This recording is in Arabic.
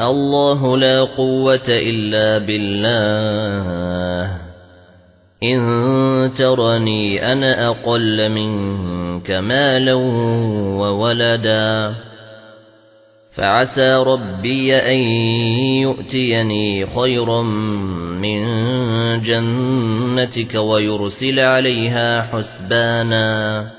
الله لا قوة إلا بالله. إن ترني أنا أقل منك مالا وولدا. فعسى ربي أن يؤتيني خيرا من جنتك ويرسل عليها حسبانا.